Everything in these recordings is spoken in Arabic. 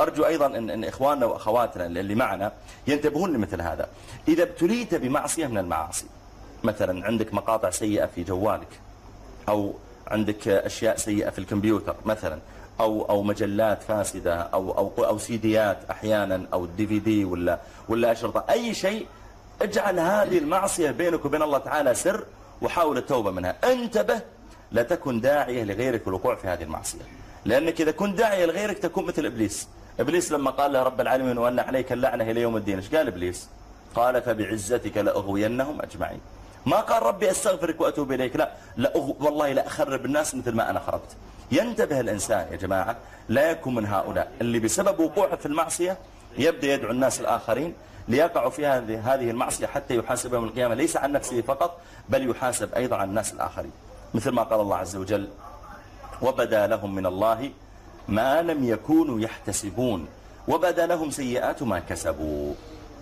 وأرجو أيضا أن, إن إخواننا وأخواتنا اللي معنا ينتبهون لمثل هذا. إذا ابتليت بمعصية من المعاصي مثلا عندك مقاطع سيئة في جوالك أو عندك أشياء سيئة في الكمبيوتر مثلا أو أو مجلات فاسدة أو أو أو سيديات أحيانا أو دي في دي ولا ولا أشرطة أي شيء اجعل هذه المعصية بينك وبين الله تعالى سر وحاول التوبة منها. انتبه لا تكن داعية لغيرك الوقوع في هذه المعصية. لأنك إذا كنت داعية لغيرك تكون مثل إبليس. إبليس لما قال له رب العالمين وأن عليك اللعنة إلى يوم الدين إيش قال إبليس؟ قال فبعزتك لأغوينهم أجمعين. ما قال ربي أستغفرك وأتوب إليك لا, لا. والله لا أخرب الناس مثل ما أنا خربت. ينتبه الإنسان يا جماعة لا يكون من هؤلاء اللي بسبب وقوعه في المعصية يبدأ يدعو الناس الآخرين ليقعوا في هذه هذه المعصية حتى يحاسب يوم القيامة ليس عن نفسه فقط بل يحاسب أيضا عن الناس الآخرين. مثل ما قال الله عز وجل وبدا لهم من الله ما لم يكونوا يحتسبون وبدا لهم سيئات ما كسبوا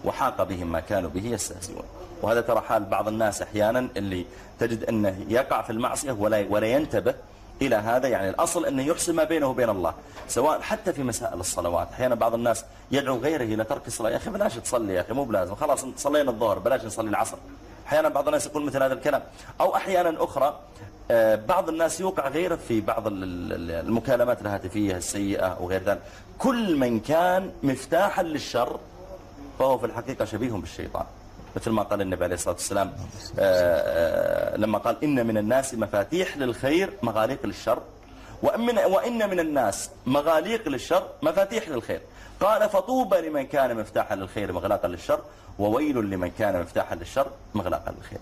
وحاق بهم ما كانوا به يستهزئون. وهذا ترى حال بعض الناس أحيانا اللي تجد أنه يقع في المعصية ولا, ولا ينتبه إلى هذا. يعني الأصل أنه يحسن ما بينه وبين الله سواء حتى في مسائل الصلوات. أحيانا بعض الناس يدعو غيره إلى ترك الصلاة. يا أخي بلاش تصلي يا أخي مو بلازم خلاص صلينا الظهر بلاش نصلي العصر. أحيانا بعض الناس يقول مثل هذا الكلام. أو أحيانا أخرى بعض الناس يوقع غيره في بعض المكالمات الهاتفية السيئة وغير ذلك. كل من كان مفتاحا للشر فهو في الحقيقة شبيه بالشيطان. مثل ما قال النبي عليه الصلاة والسلام آه، آه، لما قال إن من الناس مفاتيح للخير مغاليق للشر وإن, وإن من الناس مغاليق للشر مفاتيح للخير. قال فطوبى لمن كان مفتاحا للخير مغلاقا للشر وويل لمن كان مفتاحا للشر مغلاقا للخير.